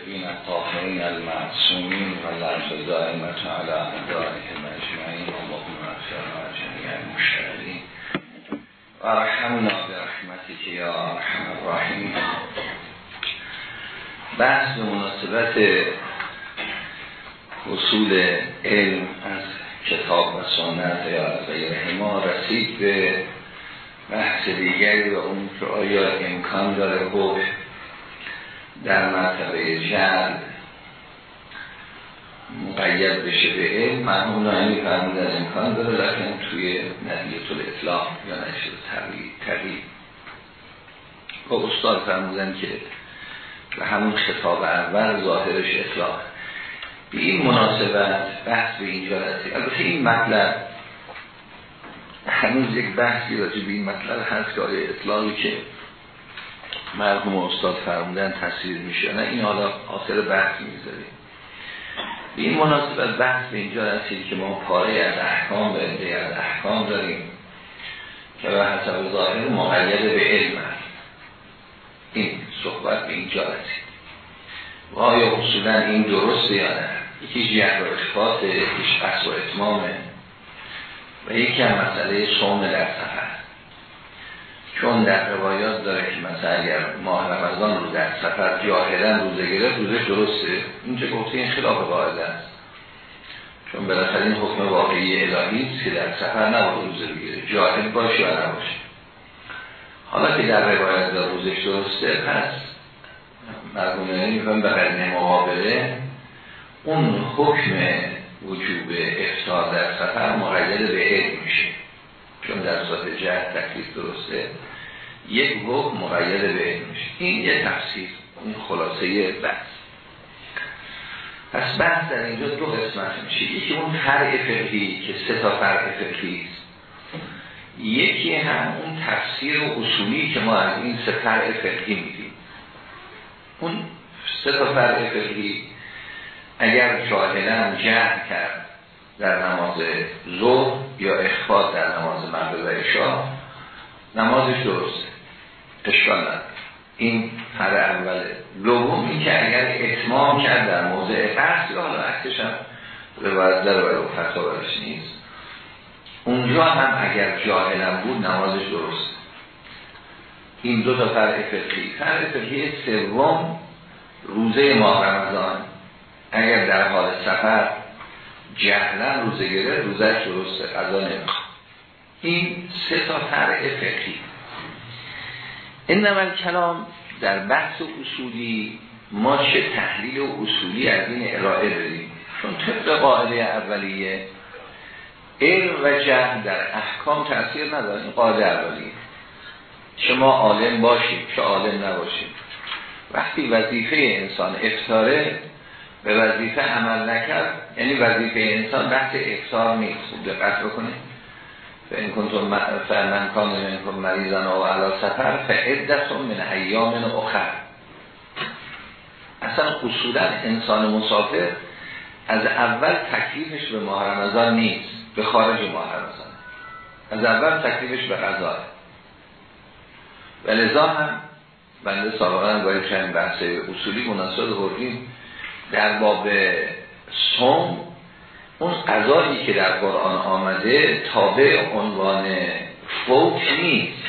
الطيبين الطاهرين المعصومين واللعنة دائمة على أعدائهم أجمعين اللهم اغفر جميع المشتغلين وارحمنا برحمتك یا ارحم الراحمین. بحث به حصول علم از کتاب و سنت یا از غیره ما رسید به بحث دیگری و اون که آیا امکان داره حکم در مرتبه جل مقید بشه به علم. مرحوم نایمی فرمودن امکان داره لیکن توی طول اطلاق یا نشد تغییر با استاد فرمودن که به همون خطاب اول ظاهرش اطلاق. به این مناسبت بحث به اینجا رسید. البته این مطلب هنوز یک بحثی راجع به این مطلب هست که آیا اطلاقی که مرحوم استاد فرمودن تصویر میشه. نه این حالا آخر بحث می‌ذاریم. به این مناسبت بحث به اینجا رسید که ما پاره از احکام و عده از احکام داریم که به حسب ظاهر مقید به علم هست این صحبت به اینجا رسید. و آیا اصولا این درسته یا نه؟ یکی جهر و اخفاته یکیش و اتمامه. و یکی هم مسئله صوم در سفر. چون در روایات داره که مثلا اگر ماه رمضان رو در سفر جاهلا روزه گرفت روزه درسته؟ اینجا گفته؟ این خلاف قاعده است. چون بالاخره این حکم واقعی الهی است که در سفر نباید روزه بگیره. جاهل باشه یا نباشه. حالا که در روایت در روزش درسته پس مرگونه میفهم به قرنه مقابله اون حکم وجوب افتار در سفر مقید به علم میشه. چون در صورت جهد تکلیف درسته. یک حکم مقید به علم میشه. این یه تفسیر. این خلاصه بحث. پس بحث در اینجا دو قسمت میشه. یکی اون فرع فقهی که سه تا فرع فقهی است. یکی هم اون تفسیر و اصولی که ما از این سه فرع فقهی میدیم. اون سه تا فرع فقهی اگر جاهلا جهد کرد در نماز ظهر یا اخفاد در نماز مغرب و نمازش درسته. اشکال این پر اوله. دوم این که اگر اتمام کرد در موضع قصد یا حالا عکسش هم روایت در و فتوا برش نیست. اونجا هم اگر جاهلم بود نمازش درسته. این دو تا فرق فقهی. فرق فقهی سوم روزه ماه رمضان. اگر در حال سفر جهلا روزه گره روزش درسته قضا این سه تا فرع فقهی. این نمال کلام در بحث اصولی ما چه تحلیل و اصولی از این ارائه داریم؟ چون طبق قاعده اولیه علم و جهل در احکام تاثیر نداره. این قاعده اولیه. شما عالم باشید چه عالم نباشید. وقتی وظیفه انسان افتاره به وظیفه عمل نکرد یعنی وظیفه انسان بحث افتار نیست. دقت بکنید. فإن کنتم فمن کان منکم مریضا و علی سفر فعدت من ایام اخر. اصلا اصولا انسان مسافر از اول تکلیفش به ماه رمضان نیست به خارج ماه رمضان. از اول تکلیفش به قضا و لذا هم بنده سابقا باید چند بحث اصولی مناسب بردیم. در باب سوم اون قضایی که در قرآن آمده تابع عنوان فوت نیست.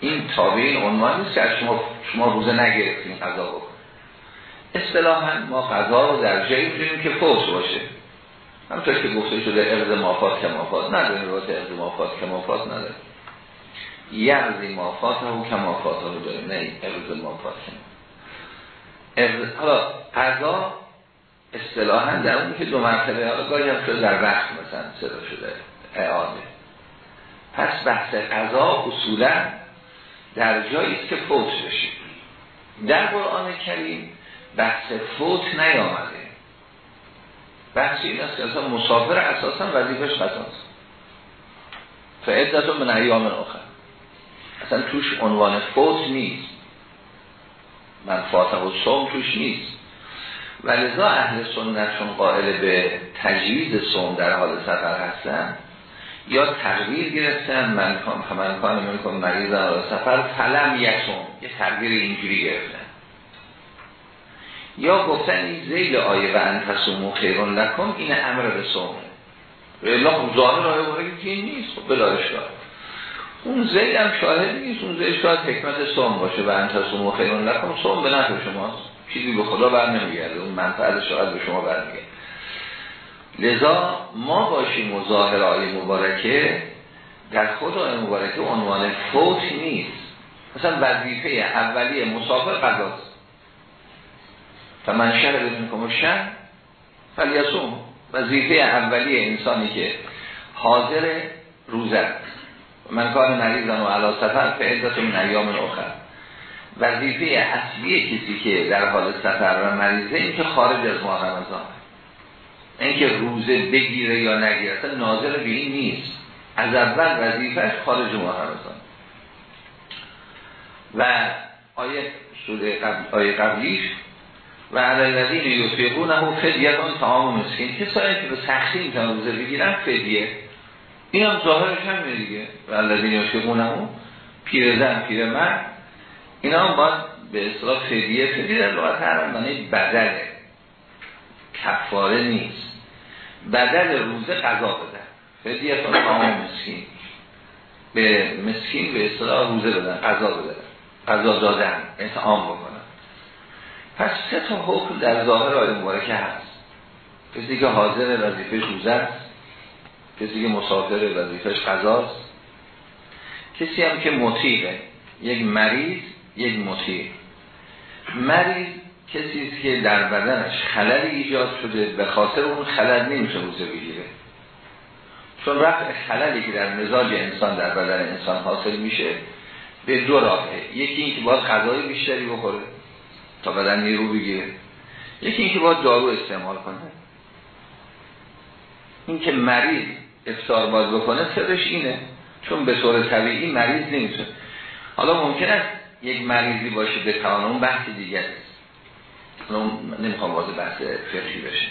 این تابع این عنوان نیست که شما, شما روزه نگرفتیم قضا بکن اصطلاحا ما قضا رو در جایی می‌تونیم که فوت باشه. همطور که گفته شده ارز مافات کمافات. نداریم روات ارز مافات کمافات نداریم یعزی مافات هم کمافات رو داریم نه ارز مافات. کمافات حالا قضا اصطلاحا در اون که دو مرتبه گاهی هم شده در وقت مثلا صدا شده اعاده. پس بحث قضا اصولا در جایی که فوت بشه. در قرآن کریم بحث فوت نیامده. بحث این است که اصلا مسافر اساسا وظیفش قضاست فعدت من ایام آخر اصلا توش عنوان فوت نیست. من فاتح و توش نیست. و لذا اهل سنت چون قائل به تجویز صوم در حال سفر هستن یا تغییر گرفتن من کام من کان من کن مریض سفر فلم یسوم یه تغییر اینجوری گرفتن. یا گفتن این زیل آیه و انتصومو خیرون لکن این امر به سومه الله خب ظاهر آیه باره که نیست خب بلا اشکال. اون زیل هم شاهد نیست اون زیل شاید حکمت سوم باشه و انتصومو خیرون لکن سوم به نفع شماست. چیزی به خدا بر نمیگرده اون منفعت شاید به شما برمیگرده. لذا ما باشیم و ظاهر آیه مبارکه در خود آیه مبارکه عنوان فوت نیست. مثلا وظیفه اولیه مسافر قضاست. و من شهر بدون که شهر فلیسوم وظیفه اولیه انسانی که حاضر روزه من کار مریضم و علا سفر فعدت من ایام اخر. وظیفه اصلی کسی که در حال سفر و مریضه این که خارج از ماه رمضان. اینکه روزه بگیره یا نگیره اصلا ناظر به این نیست. از اول وظیفهش خارج ماه رمضان. و آیه سوره قبل آیه قبلیش و علی الذین یطیقونه فدیه طعام مسکین. کسایی که به سختی می‌تونن روزه بگیرن فدیه. این هم ظاهرش هم دیگه. و الذین یطیقونه پیرزن پیرمرد. اینا هم باید به اصطلاح فدیه فدیه در لغت عرب معنی بدله کفاره نیست. بدل روزه قضا بدن. فدیه طعام مسکین. به مسکین به اصطلاح روزه بدن قضا بدن. قضا دادن. اطعام بکنن. پس سه تا حکم در ظاهر آیه مبارکه هست. کسی که حاضر وظیفه روزه است. کسی که مسافر وظیفهش قضاست کسی هم که مطیقه یک مریض یک مطیق مریض کسی است که در بدنش خلل ایجاد شده به خاطر اون خلل نمیشه روزه بگیره. چون رفع خللی که در مزاج انسان در بدن انسان حاصل میشه به دو راهه یکی اینکه باید غذای بیشتری بخوره تا بدن نیرو بگیره. یکی اینکه باید دارو استعمال کنه. اینکه مریض افتار باید بکنه سرش اینه. چون به طور طبیعی مریض نمیشه حالا ممکن است یک مریضی باشه به اون بحث دیگه است نمی‌خوام واسه بحث فقهی بشه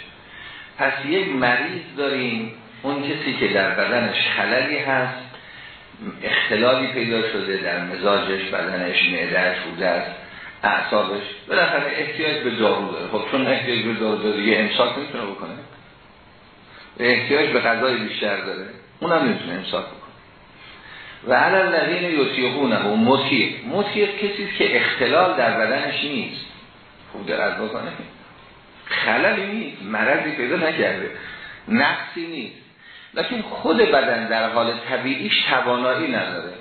پس یک مریض داریم اون کسی که در بدنش خللی هست اختلالی پیدا شده در مزاجش بدنش معدهش رودش اعصابش. بالاخره احتیاج به دارو داره. خب چون احتیاج به دارو داره دیگه امساک نمی‌تونه بکنه. احتیاج به غذای بیشتر داره. اونم نمی‌تونه امساک و علل الذین یطیقونه و مطیق مطیق کسی که اختلال در بدنش نیست. خوب درد بکنه. خللی نیست مرضی پیدا نکرده. نقصی نیست. لیکن خود بدن در حال طبیعیش توانایی نداره.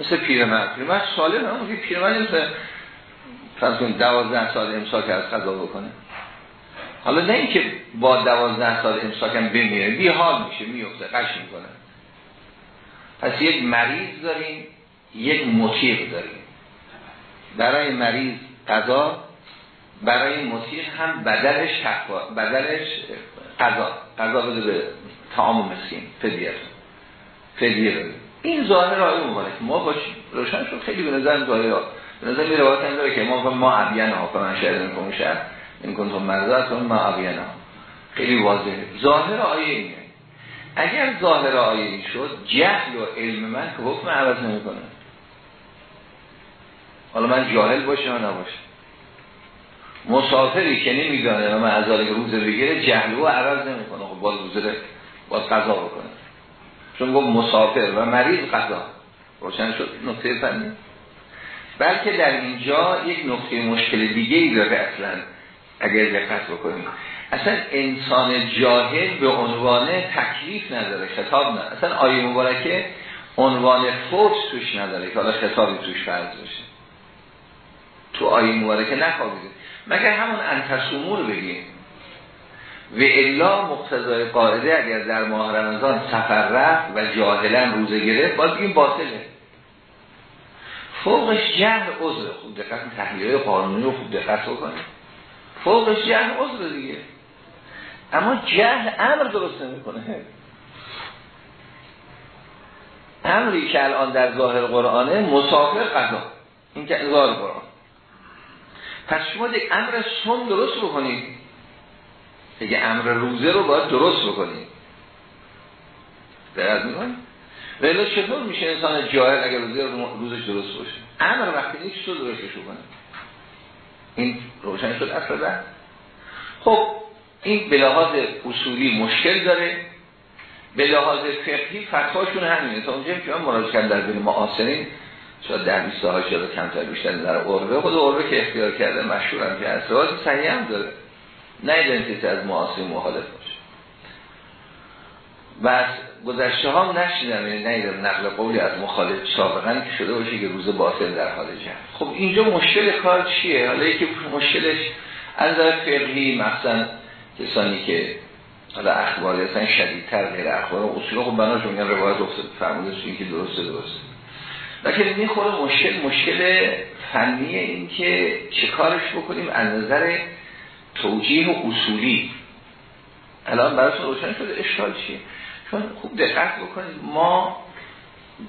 مثل پیرمرد. پیرمرد سالم هم که پیرمرد نمیشه فرض کنید دوازده سال امساک از قضا بکنه. حالا نه اینکه با دوازده سال امساک هم بمیره بی حال میشه میفته قش می‌کنه. پس یک مریض داریم یک مطیق داریم. برای مریض قضا برای مطیق هم بدلش تقوا بدلش قضا قضا بده به تعام مسکین فدیه. فدیه این ظاهر آیه مبارک ما باشیم روشن شد. خیلی به نظر ظاهر به نظر می روایت هم داره که ما ما عبیان ها من شهر نکنم شهر. این کنتم مرزت ما عبیان خیلی واضحه. ظاهر آیه اینه. اگر ظاهر آیه شد جهل و علم من که حکم عوض نمی‌کنه. حالا من جاهل باشم یا نباشم مسافری که نمیدانه و من از روزه بگیره جهل و عوض نمی‌کنه. خب باز روزه باز قضا بکنه. چون گفت مسافر و مریض قضا. روشن شد. نقطه فنی. بلکه در اینجا یک نقطه مشکل دیگه ای داره اصلا. اگر دقت بکنیم. اصلا انسان جاهل به عنوان تکلیف نداره خطاب نداره. اصلا آیه مبارکه عنوان فوت توش نداره که حالا خطابی توش فرض بشه. تو آیه مبارکه نخوابیده. مگر همون انتصومو رو بگیم و الا مقتضای قاعده اگر در ماه رمضان سفر رفت و جاهلا روزه گرفت باید بگیم باطله. فوقش جهر عذر. خوب دقت تحلیل قانونی رو خوب دقت بکنه فوقش جهر عذر دیگه. اما جهل امر درست نمی‌کنه. امری که الان در ظاهر قرآنه مسافر قضا. این که ظاهر قرآن. پس شما یک امر سن درست بکنید دیگه امر روزه رو باید درست بکنید درست می‌کنید ولی چطور میشه انسان جاهل اگر روزه روزش درست باشه؟ امر وقتی نیست تو درستش بکنه این روشن شد اصلا خب این به لحاظ اصولی مشکل داره. به لحاظ فقهی فتواشون همینه. تا اونجایی که من مراجعه کردم در بین معاصرین شاید در 20 ها شده کمتر بیشتر در عربه خود عربه که اختیار کرده مشهورم که روایت صحیح هم داره. نه ایدنتیتی از معاصر مخالف باشه. و از گذشته ها نشیدم یعنی نیدم نقل قولی از مخالف سابقا که شده باشه که روز باطل در حال جمع. خب اینجا مشکل کار چیه؟ حالا یکی مشکلش از فقهی مثلا کسانی که حالا اخباری هستن شدیدتر غیر اخبار اصول خب بناش میگن روایت افتاد فرموده این که درسته درسته. لیکن می‌خوره مشکل مشکل فنی این که چه کارش بکنیم؟ از نظر توجیه و اصولی. الان براتون روشن شده اشکال چیه؟ چون خوب دقت بکنید ما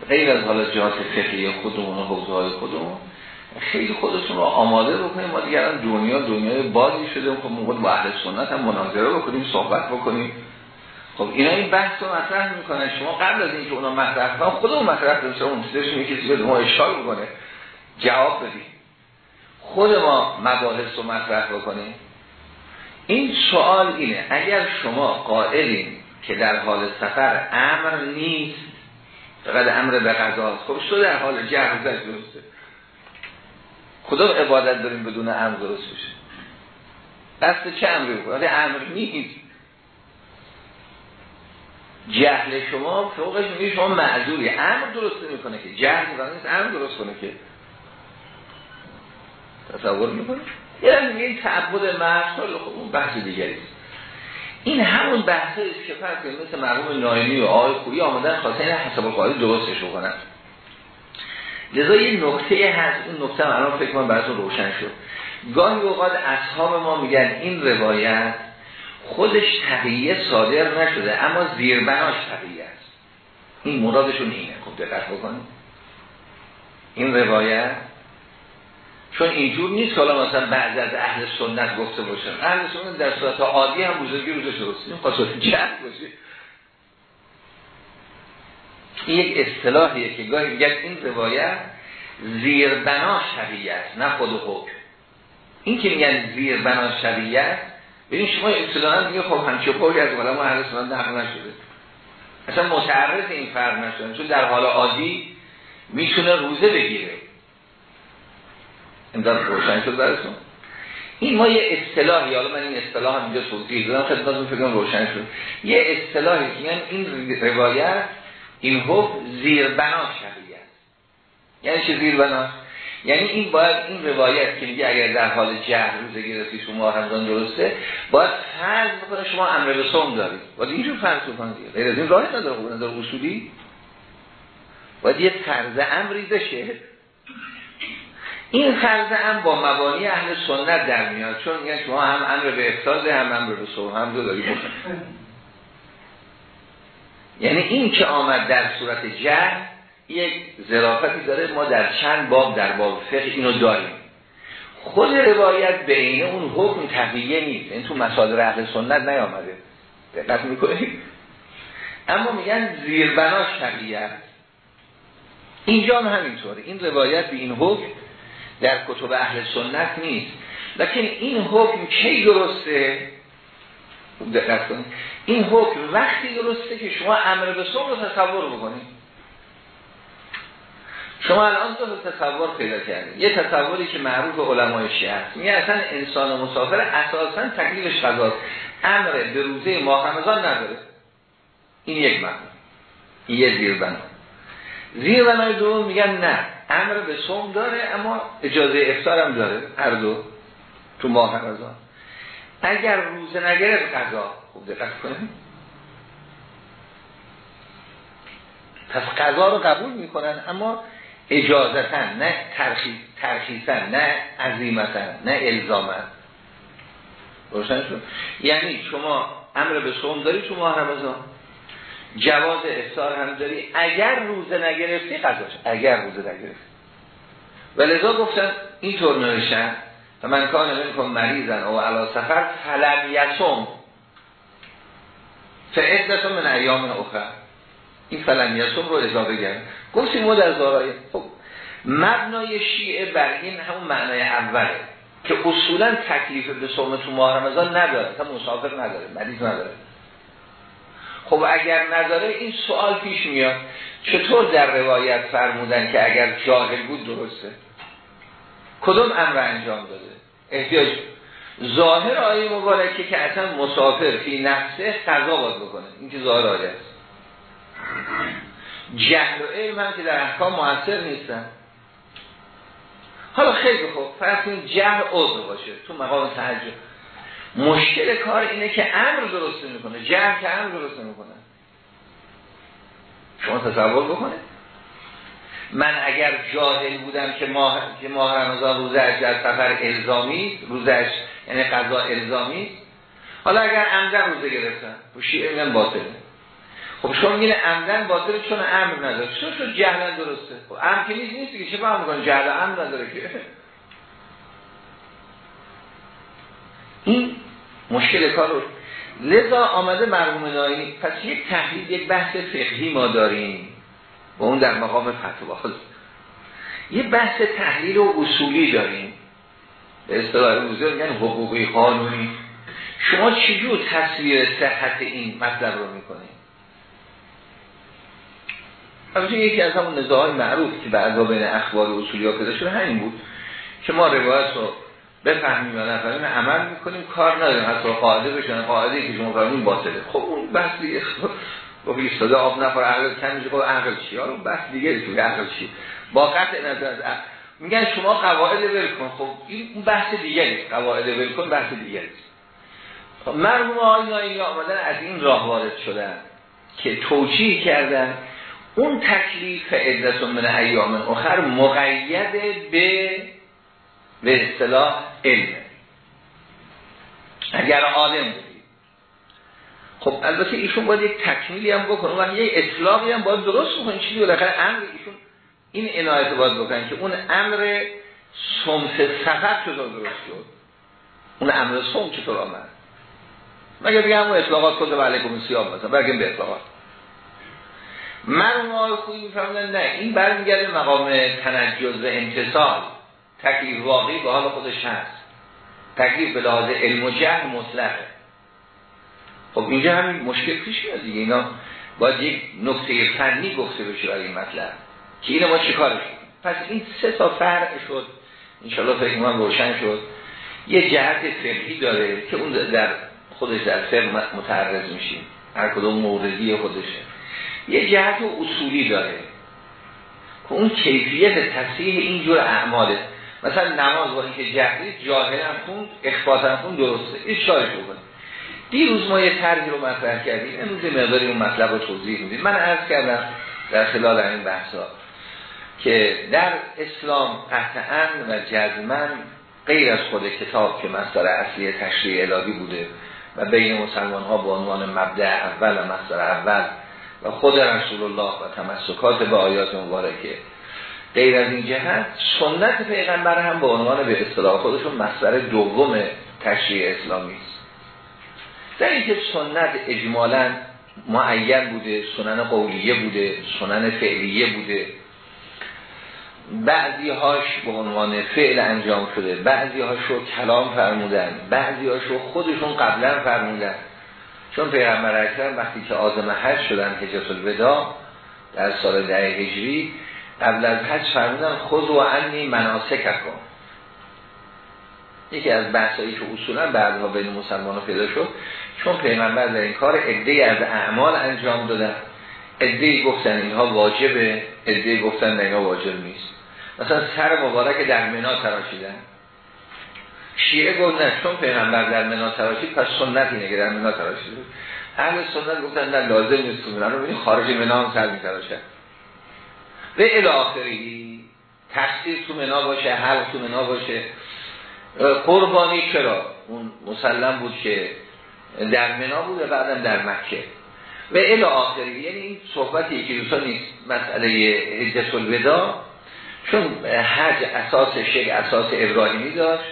غیر از حالا جهات فقهی خودمون و حوزه های خودمون خیلی خودتون رو آماده بکنیم. ما دیگران دنیا دنیای بازی شده. خب موقع با اهل سنت هم مناظره بکنیم صحبت بکنیم. خب اینا این بحث رو مطرح می‌کنن شما قبل از اینکه اونا مطرح کنن خودمون مطرح کنیم. شما اون یکی به ما اشکال بکنه. جواب بدیم. خود ما مباحث رو مطرح بکنیم. این سوال اینه. اگر شما قائلین که در حال سفر امر نیست فقط امر به قضا خب شو در حال جهر درسته کدام عبادت داریم بدون امر درست بشه. دست چه امری بکنه؟ امر نیست. جهل شما فوقش میگه شما معذوری. امر درست می‌کنه که. جهل نیست امر درست کنه که. تصور می‌کنه یعنی این تعبد مرد خب اون بحث دیگری این همون بحثه است که فرق مثل مرحوم نایمی و آقای خویی آمدن خاصه این حساب القاعده درستش بکنن. لذا یه نکته هست این نکته الان فکر کنم براتون روشن شد. گاهی اوقات اصحاب ما میگن این روایت خودش تقییه صادر نشده اما زیربناش تقییه است. این مرادشون اینه خوب دقت بکنید. این روایت چون اینجور نیست که حالا مثلا بعض از اهل سنت گفته باشن. اهل سنت در صورت عادی هم بزرگی روزش درست این خواست جهد باشه. این یک اصطلاحیه که گاهی میگن این روایت زیر بنا شریعت نه خود حکم این که میگن زیر بنا شریعت ببین شما اصطلاحا میگه خب همچه قولی از علما اهل سنت نقل نشده. اصلا متعرض این فرق نشدن چون در حال عادی می‌تونه روزه بگیره. این دار روشن شد براتون. این ما یه اصطلاحی حالا من این اصطلاح هم اینجا توضیح دادم خدمتتون فکر روشن شد. یه اصطلاحی که این روایت این حکم زیر بنا شریعت یعنی چه زیر بنا یعنی این باید این روایت که میگه اگر در حال جهر روزه گرفتی شما همزان درسته باید فرض بکنه شما امر به سوم دارید. باید اینجور فرض بکنید. غیر از این راهی نداره. خوب نداره اصولی باید یه فرض امری بشه. این فرض هم با مبانی اهل سنت در میاد. چون میگن شما هم امر به افتاد هم امر به سوم هم دو داری یعنی این که آمد در صورت جهر یک ظرافتی داره ما در چند باب در باب فقه اینو داریم. خود روایت بین اون حکم تقییه نیست. این تو مسادر اهل سنت نیامده. دقت می‌کنید اما میگن زیربناش تقییه اینجا هم همینطوره. این روایت به این حکم در کتب اهل سنت نیست. لکن این حکم کی درسته؟ دقت این حکم وقتی درسته که شما امر به صبح رو تصور بکنید شما الان دو تصور پیدا کردید یه تصوری که معروف علمای شیعه است. میگه اصلا انسان مسافر اساسا تکلیفش قضاست امر به روزه ماه رمضان نداره. این یک معنی. این یه زیر بنا زیر بنای دوم میگن نه امر به صوم داره اما اجازه افطار هم داره. هر دو تو ماه رمضان. اگر روزه نگرفت قضا خوب دقت کنیم پس قضا رو قبول می‌کنن اما اجازتا نه ترخیصا نه عظیمتا نه الزاما. روشن شد؟ یعنی شما امر به صوم داری تو ماه رمضان. جواز افطار هم داری. اگر روزه نگرفتی قضاش اگر روزه نگرفتی. و لذا گفتن اینطور نوشتن و من کان منکم مریضن او علا سفر فلم یسم فعدت من ایام اخر. این فلم یسم رو اضافه کرد گفتیم ما در زارای خب مبنای شیعه بر این همون معنای اوله که اصولا تکلیف به صوم تو ماه رمضان نداره. تا مسافر نداره مریض نداره. خب اگر نداره این سوال پیش میاد. چطور در روایت فرمودن که اگر جاهل بود درسته؟ کدوم امر انجام داده؟ احتیاج ظاهر آیه مبارکه که اصلا مسافر فی نفسه قضا باید بکنه. این که ظاهر آیه است. جهل و علم هم که در احکام موثر نیستن. حالا خیلی خوب. فرض کنید جهل عضو باشه تو مقام تحجه مشکل کار اینه که امر درست می‌کنه. جهل که امر درست می‌کنه. شما تصور بکنید. من اگر جاهل بودم که ماه که ماه رمضان روزش در سفر الزامی روزش یعنی قضا الزامی حالا اگر عمدن روزه گرفتن و شیعه من باطله خب شما میگین عمدن باطله چون امر نداره. چون شد جهلا درسته. خب امر که نیست نیست که چه فهم می‌کنه؟ جهل امر نداره که. این مشکل کار رو لذا آمده مرموم نایی پس یک تحلیل یک بحث فقهی ما داریم. و اون در مقام فتوا یه بحث تحلیل و اصولی داریم. به اصطلاح روزه میگن حقوقی قانونی. شما چجور تصویر صحت این مطلب رو می‌کنید؟ البته یکی از همون نزاهای معروف که بعضا بین اخبار و اصولی ها پیدا شده همین بود که ما روایت رو بفهمیم یا نفهمیم عمل می‌کنیم کار نداریم حتی قاعده بشن قاعده که شما فرمون باطله. خب اون بحث دیگه با ایستاده آب نفر عقل میشه خب عقل چی؟ بحث دیگه تو عقل چی؟ با قطع نظر از میگن شما قواعد ول کن. خب این بحث دیگه قواعد ول کن بحث دیگه خب مرحوم آقای آمدن از این راه وارد شدن که توجیه کردن اون تکلیف عدت من ایام اخر مقید به به اصطلاح علم. اگر عالم بودی. خب البته ایشون باید یک تکمیلی هم بکنه. و یک اطلاقی هم باید درست بکنه. چیزی بالاخره امر ایشون این عنایت باید بکنن که اون امر سمت سفر چطور درست شد؟ اون امر سمت چطور آمد؟ مگر بگم اون اطلاقات کده علیکم سیاب مثلا؟ بگیم به اطلاقات. من آقای خوبی میفهمدن نه این برمیگرده مقام تنجز و امتصال تکلیف واقعی به حال خودش هست. تکلیف به لحاظ علم و جهل مطلقه. خب اینجا همین مشکل پیش میاد دیگه. اینا باید یک نقطه فنی گفته بشه برای این مطلب. که اینو ما چیکارش پس این سه تا فرق شد. انشالله فکر من روشن شد. یه جهت فقهی داره که اون در خودش در فقه متعرض میشیم. هر کدوم موردی خودشه. یه جهت اصولی داره. که اون کیفیت تصحیح اینجور اعماله. مثلا نماز با اینکه جهری جاهل هم خوند اخبات هم خوند درسته. اشارش بکنه. دیروز ما یه طرحی رو مطرح کردیم. امروز مقداری اون مطلب رو توضیح میدیم. من عرض کردم در خلال این بحثا. که در اسلام قطعا و جزمن غیر از خود کتاب که مصدر اصلی تشریع الهی بوده و بین مسلمان ها به عنوان مبدع اول و مصدر اول و خود رسول الله و تمسکات به آیات مبارکه. غیر از این جهت سنت پیغمبر هم به عنوان به اصطلاح خودشون مصدر دوم تشریع اسلامی است. در اینکه سنت اجمالا معین بوده سنن قولیه بوده سنن فعلیه بوده بعضی هاش به عنوان فعل انجام شده بعضی هاش رو کلام فرمودن بعضی هاش رو خودشون قبلا فرمودن. چون پیغمبر اکرم وقتی که آزم حج شدن حجت الودا در سال ده هجری قبل از حج فرمودن خود و انی مناسک کن یکی از بحثایی که اصولا بعدها بین مسلمان پیدا شد چون پیغمبر در این کار عده از اعمال انجام دادن. عده گفتن اینها واجبه عده گفتن اینها واجب نیست. مثلا سر مبارک در منا تراشیدن. شیعه گفت نه چون پیغمبر در منا تراشید پس سنت اینه که در منا تراشید. اهل سنت گفتن نه لازم نیست تو رو خارج منا هم سر میتراشد و الاخری تقصیر تو منا باشه حلق تو منا باشه. قربانی چرا؟ اون مسلم بود که در منا بود و بعدا در مکه. و الی آخری یعنی این صحبتی که دوستان نیست مسئله حجت الودا چون حج اساس شک اساس ابراهیمی داشت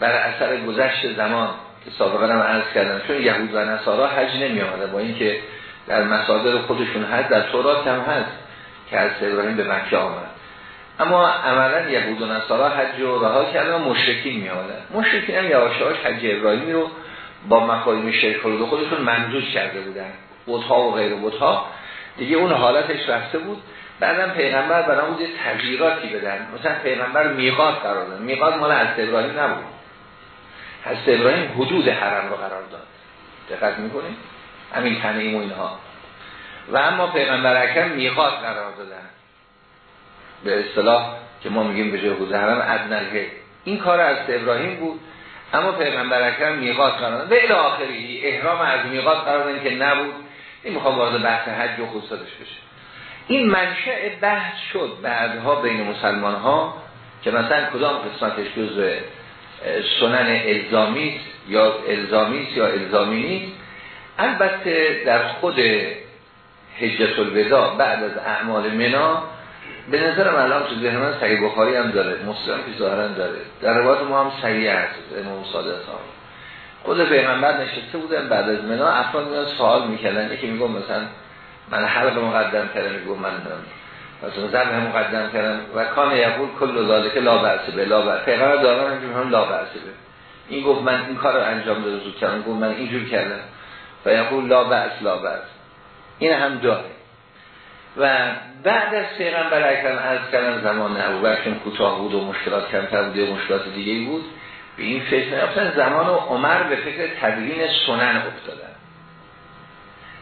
بر اثر گذشت زمان که سابقا هم عرض کردم. چون یهود و نصارا حج نمی آمده با اینکه در مصادر خودشون هست در تورات هم هست که از ابراهیم به مکه آمد. اما عملا یهود و نصارا حج و رها کردن و مشرکین می آمدن مشرکین هم یواش حج ابراهیمی رو با مفاهیم شرک و خودشون منجوز کرده بودن. بوتها و غیر بوتها دیگه اون حالتش رفته بود. بعدم پیغمبر برای اون تغییراتی بدن. مثلا پیغمبر میقات قرار داد. میقات مال از ابراهیم نبود. از ابراهیم حدود حرم رو قرار داد. دقت می‌کنیم همین تنعیم و اینها. و اما پیغمبر اکرم میقات قرار دادن. به اصطلاح که ما میگیم به جای حدود حرم ادنله این کار از ابراهیم بود. اما پیغمبر اکرم میقات قرار دادن به آخری احرام از میقات قرار دادن که نبود. این می‌خوام وارد بحث حج و خصوصاتش بشه. این منشأ بحث شد بعدها بین مسلمان ها که مثلا کدام قسمتش جزء سنن الزامی یا الزامی یا الزامی نیست؟ البته در خود حجت الوداع بعد از اعمال منا به نظر من الان تو ذهن من صحیح بخاری هم داره مسلم که ظاهرا داره. در روایت ما هم صحیح هست امام صادق خود پیغمبر نشسته بودن بعد از منا افراد میان سوال می‌کردن یکی میگم مثلا من حلق مقدم کردم میگم من مثلا هم مقدم کردم. و کان یقول کل ذالک لا بأس به لا بأس. پیغمبر دارن هم لا بأس به. این گفت من این کار رو انجام داده زود کردم گفت من اینجور کردم. و یقول لا بأس لا بأس. این هم داره و بعد از پیغمبر اکرم از کردن زمان ابوبکر کوتاه بود و مشکلات کمتر بود و مشکلات دیگه بود. به این فکر نیافتن زمان عمر به فکر تدوین سنن افتادن.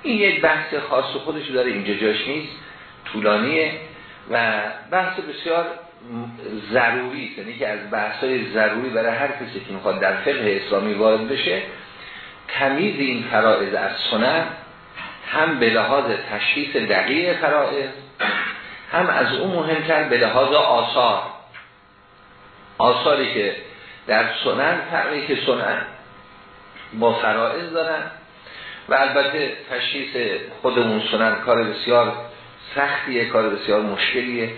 این یک بحث خاص خودش داره اینجا جاش نیست طولانیه و بحث بسیار ضروری یعنی که از بحث های ضروری برای هر کسی که می‌خواد در فقه اسلامی وارد بشه تمیز این فرائض از سنن هم به لحاظ تشخیص دقیق فرائض هم از اون مهمتر به لحاظ آثار. آثاری که در سنن فرقی که سنن با فرائض دارن و البته تشخیص خودمون سنن کار بسیار سختیه کار بسیار مشکلیه.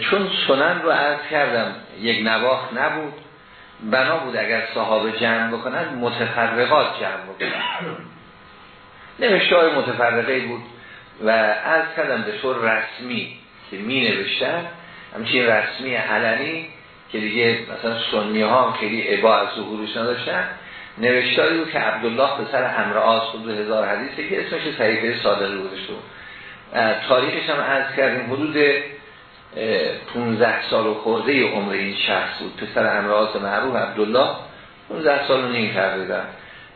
چون سنن رو عرض کردم یک نواخ نبود. بنا بود اگر صحابه جمع بکنن متفرقات جمع بکنن. نوشته های متفرقه بود و از کردم به طور رسمی که می نوشتن. همچین رسمی علنی که دیگه مثلا سنی ها خیلی عبا از ظهورش نداشتن. نوشتاری بود که عبدالله پسر امرآز خود هزار حدیثه که اسمش صحیفه صادقی بودش تاریخش هم از کردیم حدود 15 سال و خورده عمر این شخص بود. پسر امراض معروف عبدالله 15 سال و نیم کرده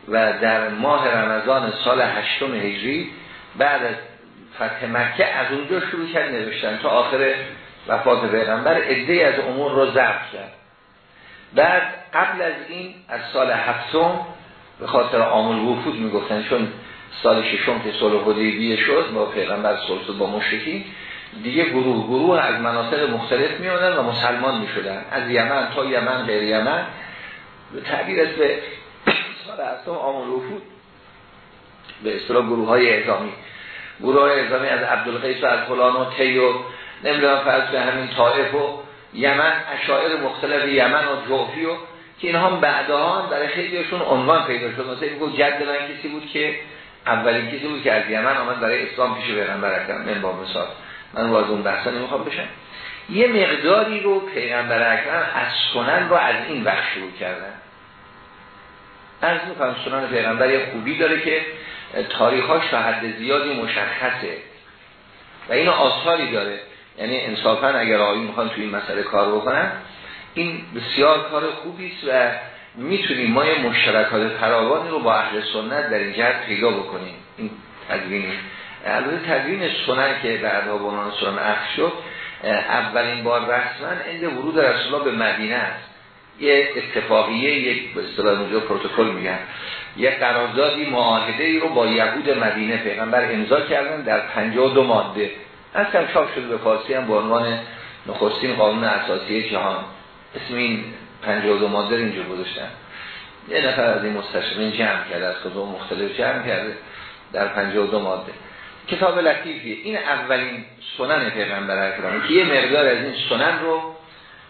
و در ماه رمضان سال هشتم هجری بعد از فتح مکه از اونجا شروع کرد نوشتن تا آخر وفات پیغمبر عده از امور رو ضبط کرد. بعد قبل از این از سال هفتم به خاطر عامل وفود می‌گفتن چون سال ششم که صلح حدیبیه شد با پیغمبر صلح با مشرکین دیگه گروه گروه از مناطق مختلف می و مسلمان می شدن از یمن تا یمن غیر یمن. به تعبیر به سال هفتم عامل وفود به اصطلاح گروه های اعزامی. گروه های اعزامی از عبدالقیس و از فلان و تی و نمی‌دونم فرض به همین طائف و یمن اشاعر مختلف یمن و جوفی و که اینها بعدها در خیلیشون عنوان پیدا شد. مثلا این جد من کسی بود که اولین کسی بود که از یمن آمد برای اسلام پیش پیغمبر اکرم من با مثال من وارد اون بحثا نمی‌خوام بشم. یه مقداری رو پیغمبر اکرم از سنن رو از این وقت شروع کردن. از می‌کنم سنن پیغمبر یه خوبی داره که تاریخاش تا حد زیادی مشخصه. و این آثاری داره. یعنی انصافا اگر آقایی می‌خوان توی این مسئله کار بکنن این بسیار کار خوبی است و می‌تونیم ما یه مشترکات فراوانی رو با اهل سنت در این جهت پیدا بکنیم. این تدوین البته تدوین سنن که بعدها به سنن شد اولین بار رسما عند ورود رسول به مدینه است. یه اتفاقیه یک به اصطلاح اونجا پروتکل میگن. یه قراردادی معاهده ای رو با یهود مدینه پیغمبر امضا کردن در 52 ماده. کم چاپ شده به فارسی هم به عنوان نخستین قانون اساسی جهان. اسم این 52 ماده اینجا گذاشتن. یه نفر از این مستشرقین جمع کرده از کدوم مختلف جمع کرده در 52 ماده. کتاب لطیفیه. این اولین سنن پیغمبر اکرام که یه مقدار از این سنن رو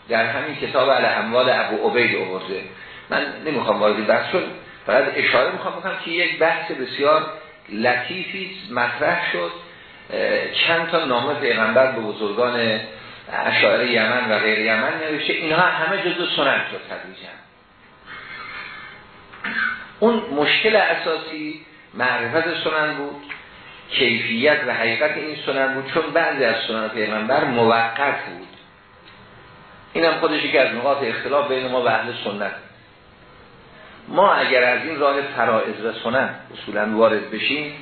در همین کتاب اموال ابو عبید آورده. من نمی‌خوام وارد بحث شد فقط اشاره می‌خوام بکنم که یک بحث بسیار لطیفی مطرح شد. چند تا نامه پیغمبر به بزرگان اشاعره یمن و غیر یمن نوشته. اینها همه جزو سنن شد تدریجا اون مشکل اساسی معرفت سنن بود کیفیت و حقیقت این سنن بود چون بعضی از سنن پیغمبر موقت بود. این هم خودشی که از نقاط اختلاف بین ما و اهل سنت. ما اگر از این راه فرائض و سنن اصولا وارد بشیم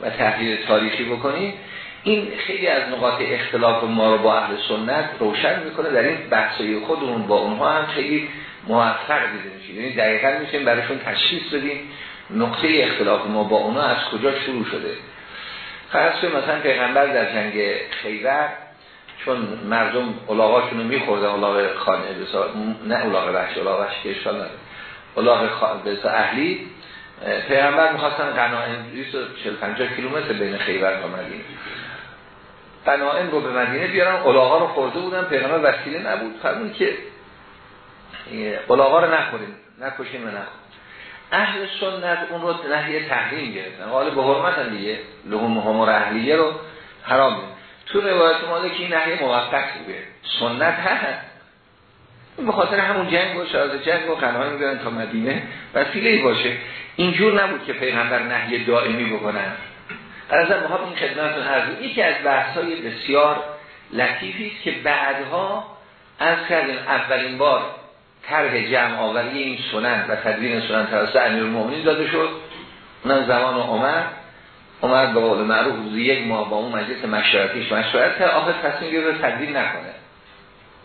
و تحلیل تاریخی بکنیم این خیلی از نقاط اختلاف ما رو با اهل سنت روشن می‌کنه. در این بحثای خودمون با اونها هم خیلی موفق دیده میشه یعنی دقیقا میشیم برایشون تشخیص بدیم نقطه اختلاف ما با اونها از کجا شروع شده. فرض مثلا پیغمبر در جنگ خیبر چون مردم الاغاشون رو میخوردن الاغ خانه بسا... نه الاغ بحش الاغ بحش که اشکال نداره. خانه اهلی پیغمبر می‌خواستن قناعیم 240 50 کیلومتر بین خیبر و مدینه. قناعیم رو به مدینه بیارن. الاغا رو خورده بودن. پیغمبر وسیله نبود. فرمون که الاغا رو نخوریم. نکشیم و نخوریم. اهل سنت اون رو نهی تحریم گرفتن. حالا به حرمت هم دیگه. لحوم همور اهلیه رو حرام تو روایت ماده که این نهی موقت بوده سنت هست. این بخاطر همون جنگ و شاید جنگ و قناعی میگن تا مدینه وسیله باشه. اینجور نبود که پیغمبر نهی دائمی بکنن. از ما این خدمتون هست یکی از بحث های بسیار لطیفی است که بعدها از کردیم. اولین بار طرح جمع آوری این سنن و تدوین سنن توسط امیرالمومنین داده شد. اونم زمان عمر. عمر به قول معروف روز یک ماه با اون مجلس مشورتیش مشورت کرد. آخر تصمیم گرفت تدوین نکنه.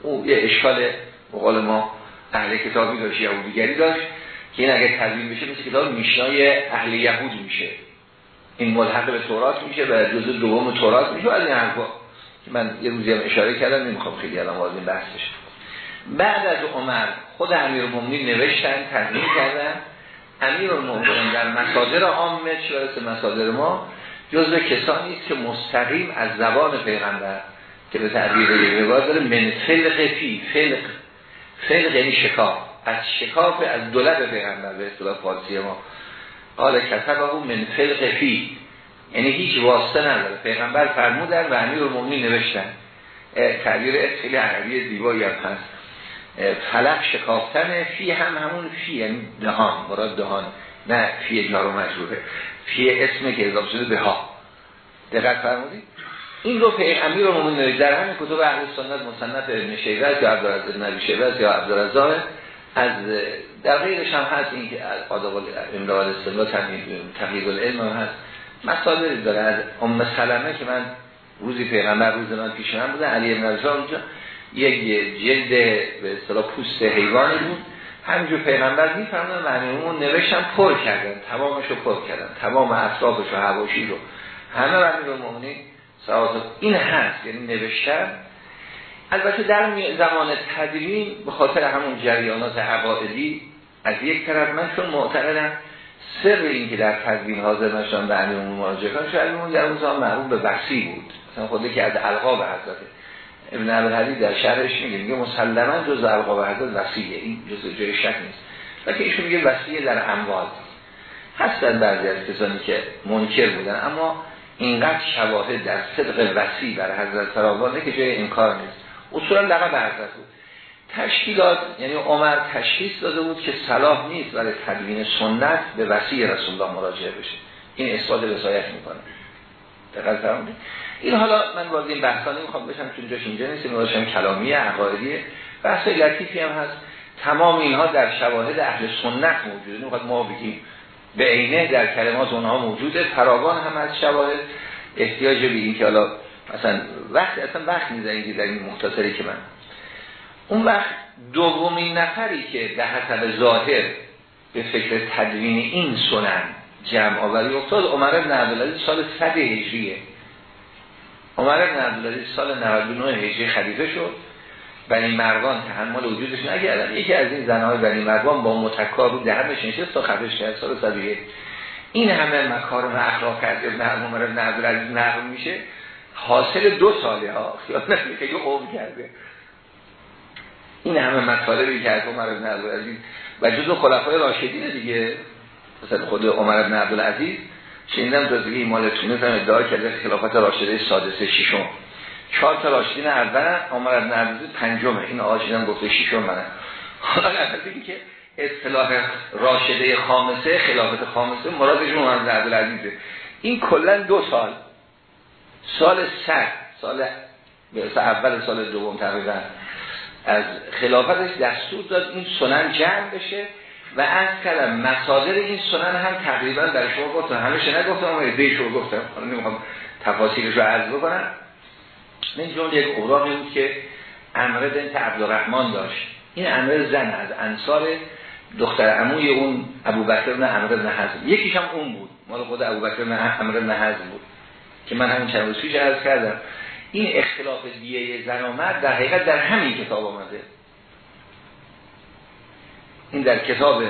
او یه اشکال به قول ما اهل کتابی داشت یا دیگری داشت که این اگه تدوین بشه مثل کتاب میشنای اهل یهود میشه. این ملحق به تورات میشه و جزء دوم تورات میشه از این حرفا. که من یه روزی هم اشاره کردم نمی‌خوام خیلی الان وارد این بحث بعد از عمر خود امیر نوشتن تدوین کردن. امیر در مصادر عامه چه مصادر ما جزء کسانی است که مستقیم از زبان پیغمبر که به تعبیر روایت داره من فلق فی فلق فلق یعنی شکاف. از شکاف از دولت پیغمبر به اصطلاح فارسی ما. قال کتبه من فلق فی. یعنی هیچ واسطه نداره. پیغمبر فرمودن و امیر المومنین نوشتن. تعبیر خیلی عربی زیبایی هم هست. فلق شکافتن فی هم همون فی یعنی دهان. مراد دهان نه فی جار و مجروره فی اسم که اضافه شده به ها. دقت فرمودید؟ این رو امیر رو مومن در همین کتب اهل سنت مصنف ابن شیبه یا عبدالعزیز نبی شیبه یا عبدالرزاق از در هم هست این که آداب امرال استدلال تحقیق العلم هم هست. مصادری داره از ام سلمه که من روزی پیغمبر روز من پیش من بودن علی ابن اونجا. یک جلد به اصطلاح پوست حیوانی بود. همینجور پیغمبر میفرمودن معنیمون نوشتن پر کردن تمامش رو پر کردن تمام اطرافش و حواشی رو. همه رو مومنین این هست یعنی نوشتن. البته در زمان تدوین به خاطر همون جریانات عقائدی از یک طرف من چون معتقدم سر این که در تدوین حاضر نشدن به امیر مراجعه کن شاید در اون زمان به وسی بود. مثلا خود که از القاب حضرت ابن عبدالحدی در شهرش میگه میگه مسلما جز القاب حضرت وسیعه این جز جای شک نیست. که ایشون میگه وسیعه در اموال. هستن بعضی از کسانی که منکر بودن اما اینقدر شواهد در صدق وسیع بر حضرت فراوانه که جای انکار نیست. اصولا لقب حضرت بود. تشکیلات یعنی عمر تشخیص داده بود که صلاح نیست برای تدوین سنت به وسیع رسول الله مراجعه بشه. این اثبات رسایت می‌کنه. دقیق فرمودید؟ این حالا من وارد این بحثا نمی‌خوام بشم چون جاش اینجا نیست میواشم کلامی عقایدی بحث لطیفی هم هست. تمام اینها در شواهد اهل سنت موجوده. نمی‌خواد ما بگیم به عینه در کلمات اونها موجوده. فراوان هم از شواهد. احتیاج به این که حالا مثلا وقت اصلا وقت می‌زنید در این مختصری که من اون وقت دومین نفری که به حسب ظاهر به فکر تدوین این سنن جمع آوری افتاد عمر بن عبدالعزیز سال 100 هجریه. عمر بن عبدالعزیز سال 99 هجری خلیفه شد. بنی مروان تحمل وجودش نگردن یکی از این زنهای بنی مروان با متکار رو درمش نشست تا خفش کرد. سال 101 این همه مکارم اخلاق کرد ابن عمر بن عبدالعزیز نقل میشه. حاصل دو ساله ها. نمیشه که قوم کرده. این همه مطالبی که عمر بن عبدالعزیز و جزو خلفای راشدین دیگه مثلا خود عمر بن عبدالعزیز شنیدم تازگی مال تونس هم ادعا کرده خلافت راشده سادسه ششم. چهار تا راشدین اول عمر ابن عبدالعزیز پنجمه این آجیدم گفته شیشم منه. حالا این که اصطلاح راشده خامسه خلافت خامسه مرادش عمر ابن عبدالعزیزه. این کلا دو سال. سال سر سال اول سال دوم تقریبا. از خلافتش دستور داد این سنن جمع بشه و از کلم مصادر این سنن هم تقریبا در شما گفتم. همیشه نگفتم اما ایده شما گفتم. حالا نمی‌خوام تفاصیلش رو عرض بکنم. این جمله یک اوراقی بود که امره بنت عبدالرحمن داشت. این امره زن از انصار دختر عموی اون ابوبکر بن عمرو بن حزم. یکیش هم اون بود. مال خود ابوبکر بن عمرو بن حزم بود. که من همین چند روز پیش عرض کردم. این اختلاف دیه زن آمد در حقیقت در همین کتاب آمده. این در کتاب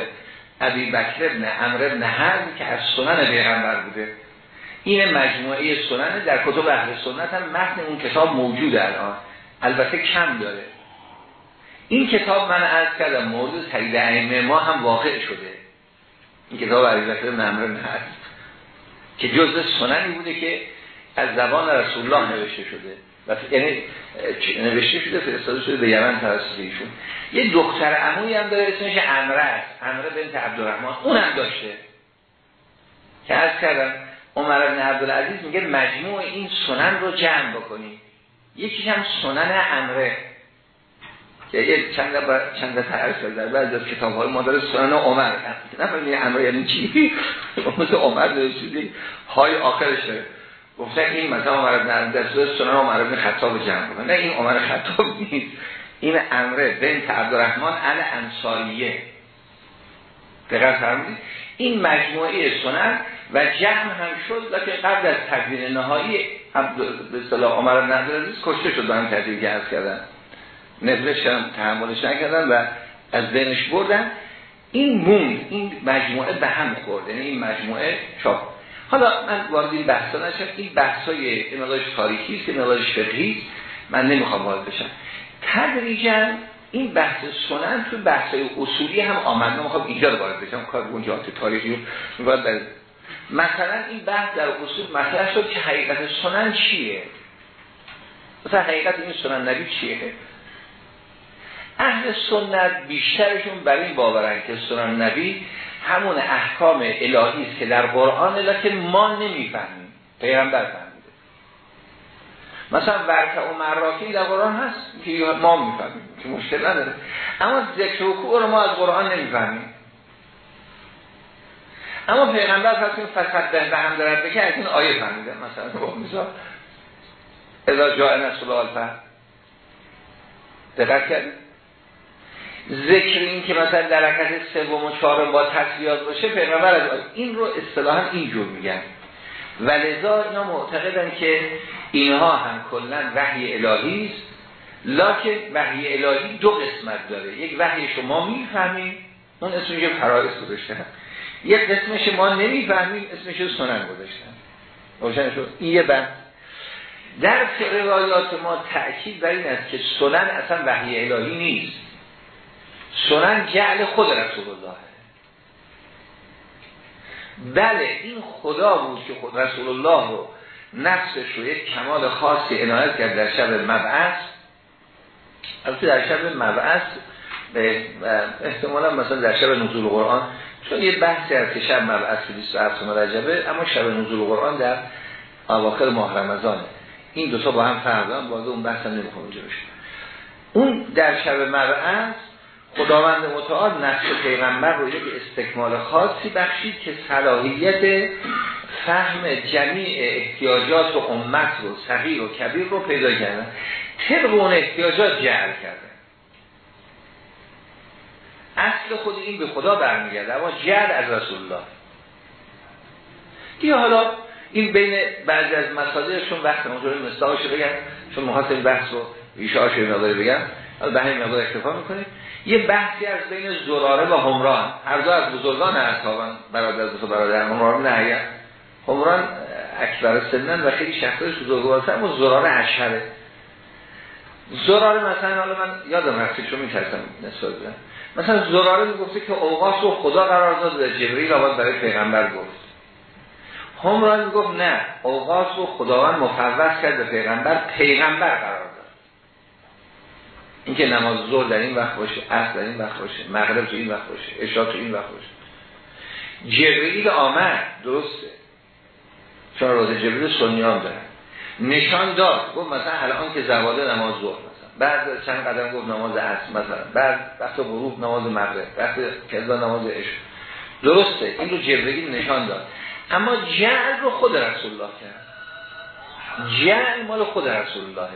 ابی بکر ابن عمرو ابن حزم که از سنن پیغمبر بوده. این مجموعه سنن در کتب اهل سنت هم متن اون کتاب موجود الان. البته کم داره. این کتاب من عرض کردم مورد تایید ائمه ما هم واقع شده. این کتاب عمرو ابن حزم که جزء سننی بوده که از زبان رسول الله نوشته شده. و یعنی نوشته شده فرستاده شده به یمن توسط ایشون. یه دختر عمویی هم داره اسمش امره است. امره بنت عبدالرحمن. اونم داشته. که از کردم عمر بن عبدالعزیز میگه مجموع این سنن رو جمع بکنی یکیش هم سنن امره که یه چند بار چند تا عرض در بعضی از کتاب های ما داره سنن عمر نفهمی امره یعنی چی؟ مثل عمر چیزی های آخرش داره. گفتن این مثلا عمر بن عبدالعزیز سنن عمر بن خطاب جمع کنه نه این عمر خطاب نیست. این امره بنت عبدالرحمن ال انصاریه دقیق فرمودید این مجموعه سنن و جمع هم شد که قبل از تدوین نهایی به اصطلاح عمر بن عبدالعزیز کشته شد هم تدوین که کردن. نفرش هم تحملش نکردن و از بینش بردن. این موند این مجموعه به هم خورد یعنی این مجموعه چاپ. حالا من وارد این بحثا نشم. این بحثای مقدارش تاریخی است که مقدارش فقهی من نمی‌خوام وارد بشم. تدریجا این بحث سنن تو بحثای اصولی هم آمد. نمی‌خوام اینجا وارد بشم کار اونجاات تاریخی رو باید مثلا این بحث در اصول مطرح شد که حقیقت سنن چیه؟ مثلا حقیقت این سنن نبی چیه؟ اهل سنت بیشترشون بر این باورن که سنن نبی همون احکام الهی است که در قرآن لکن ما نمی‌فهمیم. پیغمبر مثلا ورکع و مراکی در قرآن هست که ما می‌فهمیم که مشکل نداره. اما ذکر و رو ما از قرآن نمی‌فهمیم. اما پیغمبر پس این فقط به هم دارد که از این آیه فهمیده. مثلا با مثال اذا جاء نصر الفر دقت کردید ذکر این که مثلا در رکعت سوم و چهارم با تصویات باشه پیغمبر از این رو اصطلاحا اینجور میگن. ولذا اینا معتقدن که اینها هم کلا وحی الهی است. لکن وحی الهی دو قسمت داره. یک وحی شما می‌فهمیم اون اسمش فرائض گذاشتن. یک قسمش ما نمی‌فهمیم اسمش سنن گذاشتن. روشن شد؟ این یه بند در روایات ما تأکید بر این است که سنن اصلا وحی الهی نیست. سنن جعل خود رسول الله بله این خدا بود که خود رسول الله رو نفسش رو یک کمال خاصی عنایت کرد در شب مبعث. البته در شب مبعث به احتمالا مثلا در شب نزول قرآن چون یه بحثی از که شب مبعث 27 رجبه اما شب نزول قرآن در اواخر ماه رمضانه. این دو تا با هم فرق دارن وارد اون بحث هم نمی‌خوام اینجا اون در شب مبعث خداوند متعال نفس پیغمبر رو یک استکمال خاصی بخشید که صلاحیت فهم جمیع احتیاجات و امت رو صغیر و کبیر رو پیدا کردن. طبق اون احتیاجات جعل کرده. اصل خود این به خدا برمیگرده. اما جعل از رسول الله. دیگه حالا این بین بعضی از مسادرشون وقت موضوع مستاقش بگن چون محاسب بحث رو ریشه هاشو بگم. حالا به همین مقدار اکتفا می‌کنیم. یه بحثی از بین زراره و همران هر دو از بزرگان اصحابان برادر دو برادر همران نه همران اکبر سنن و خیلی شخصش بزرگوار اما زراره اشهره. زراره مثلا حالا من یادم رفتی چون میترسم نسبت بدم. مثلا زراره می‌گفته که اوقات رو خدا قرار داد و جبریل آباد برای پیغمبر گفت. همراه می‌گفت نه اوقات رو خداوند مفوض کرد به پیغمبر پیغمبر قرار داد. اینکه نماز ظهر در این وقت باشه عصر در این وقت باشه مغرب تو این وقت باشه عشاء تو این وقت باشه. جبرئیل آمد درسته. چون روز جبرئیل سنیان داره. نشان داد. گفت مثلا الان که زواده نماز ظهر مثلا. بعد چند قدم گفت نماز عصر مثلا. بعد وقت غروب نماز مغرب. وقت کذا نماز عشق. درسته. این رو جبرئیل نشان داد. اما جعل رو خود رسول الله کرد. جعل مال خود رسول الله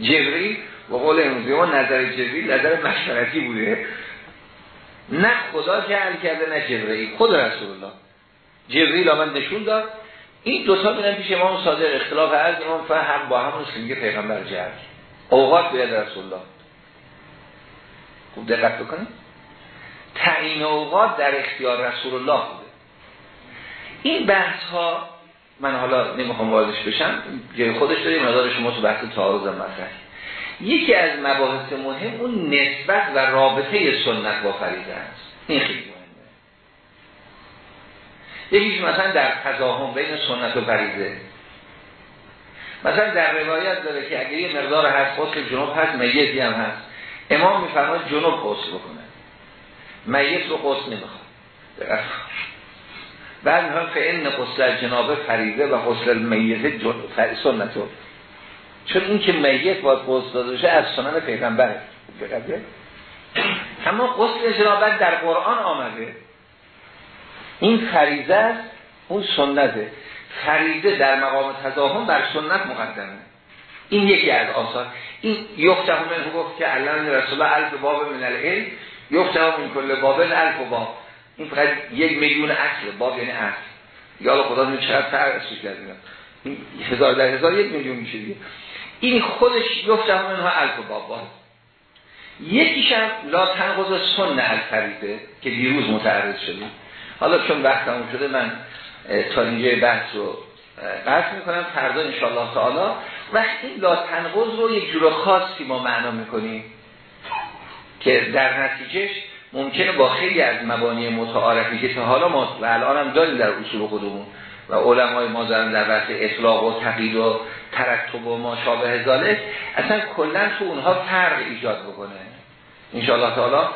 جبرئیل و قول امروزی ما نظر جبرئیل نظر مشورتی بوده. نه خدا جعل کرده نه جبرئیل خود رسول الله جبرئیل آمد نشون داد. این دوتا میرن پیش امام صادق اختلاف از امام فهم با همون که میگه پیغمبر جعل اوقات باید رسول الله خوب دقت بکنید. تعیین اوقات در اختیار رسول الله بوده. این بحث ها من حالا نمی‌خوام واردش بشم جای خودش داریم مدار شما تو بحث تعارض مطرح. یکی از مباحث مهم اون نسبت و رابطه سنت با فریضه است. این خیلی یکیش مثلا در تضاهم بین سنت و فریضه. مثلا در روایت داره که اگر یه مقدار هست غسل جنوب هست میتی هم هست. امام میفرماید جنوب غسل بکنه. میت رو غسل نمی‌خواد. بعد میفرماید فعن غسل جنابه فریضه و غسل میت سنت. چون این که میت باید غسل داده از سنن پیغمبره. اما غسل جنابت در قرآن آمده. این فریضه است اون سنته. فریضه در مقام تضاهم بر سنت مقدمه. این یکی از آثار. این یفتح من گفت که علم رسول الف باب من العلم. یفتح من کل باب الف باب این فقط یک میلیون اصل باب یعنی اصل. یا خدا نمی چقدر تر کرد این هزار در هزار یک میلیون میشه دیگه. این خودش یفتح منها الف باب باز یکیش هم لا تنقض سن الفریده که دیروز متعرض شدیم حالا چون وقت همون شده من تا اینجای بحث رو قصد می‌کنم. فردا انشاءالله تعالی. و این لا تنقض رو یک جور خاصی ما معنا می‌کنیم که در نتیجهش ممکنه با خیلی از مبانی متعارفی که تا حالا ما و الان هم داریم در اصول خودمون و علمای ما دارن در بحث اطلاق و تقیید و ترتب و ما شابه ذالک اصلا کلا تو اونها فرق ایجاد بکنه. انشاءالله تعالی.